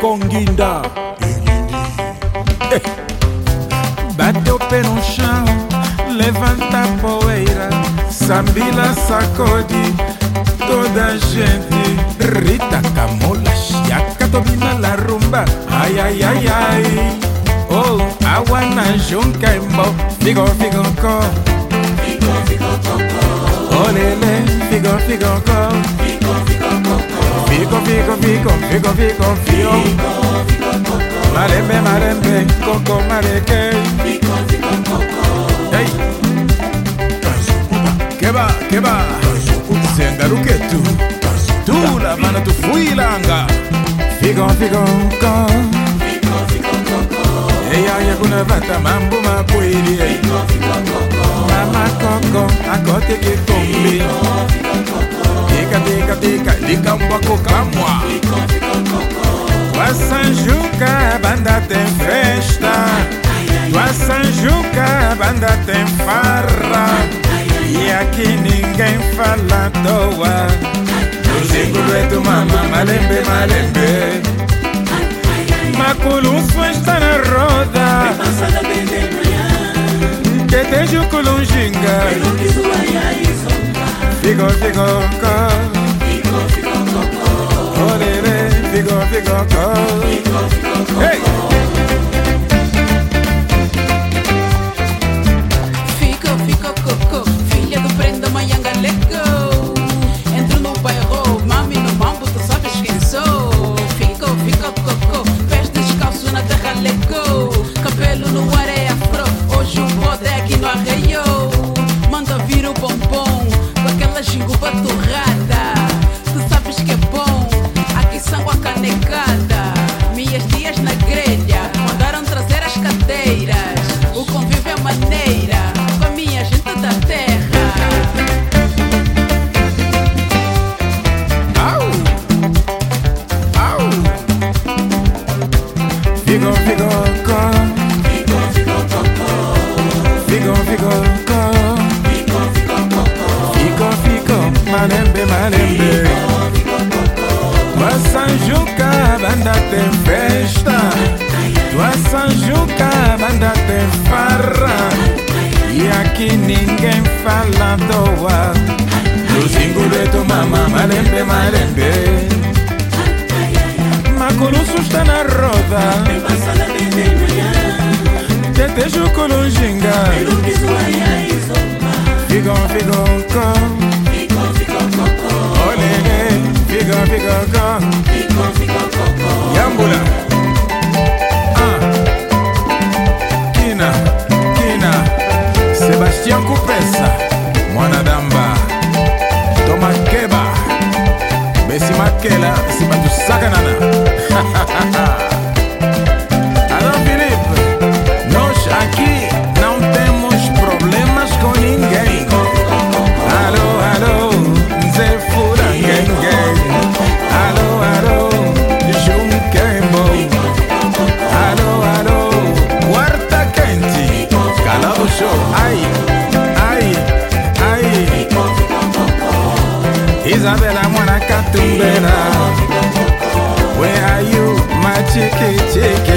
konginda eh. bato mpe nonchan levanta poeira sambila sakodi toda gente ritaka molashiaka tobina la rumba ayayayai oh, awa na jonkembo figofigonko figo, figo, olele figofigonko figo, Fico, fico, fico, fico, fico, fio Malembe, malembe, coco, maleke Fico, fico, coco Hey Keba, keba Senda luketu Tula, mana tu fuilanga Fico, fico, coco Fico, fico, coco Eya, yakuna vata, mambo makwili Fico, fico, coco Mama coco, akote kikombi Fico, fico, coco Tika, tika, tika likambo kokamwa twasanjuka banda te festa twasanjuka banda te mfara yakininge mfala towa luzingu lwetu mama malembe malembe makulu festa na roda nketejukulunjinga figo figo ko ficou, ficou com. Ficou, ficou com. Hey! Fico, fico, coco, filha do prenda Maianga Lego. Entro no bairro, mami no mambo, tu sabes quem sou. Fico, fico, coco, pés descalço na terra Lego. Cabelo no ar é afro, hoje o bode é aqui no arreio. Manda vir o bombom, com aquela xinguba torrada. minhas dias na grelha, mandaram trazer as cadeiras, o convívio é maneira, com a minha gente da terra. Au! Au! ficou, ficou, ficou, ficou, ficou, ficou, ficou, ficou, ficou, ficou, ficou, ficou, manembe, manembe. sanjuka banda tem festa tua sanjuka banda tem farra e aqui ninguém fala doa luzingo leto mama malembe malembe makulusu está na roda tetejukulu njinga figon figon kela nsima tosaka nana alors Filipe nós aqui não temos problemas com ninguém alô alô Zé Furanguengue alô alô Junquembo alô alô quarta quente cala o show ai ai ai Isabela Moana Where are you, my chicken, chicken?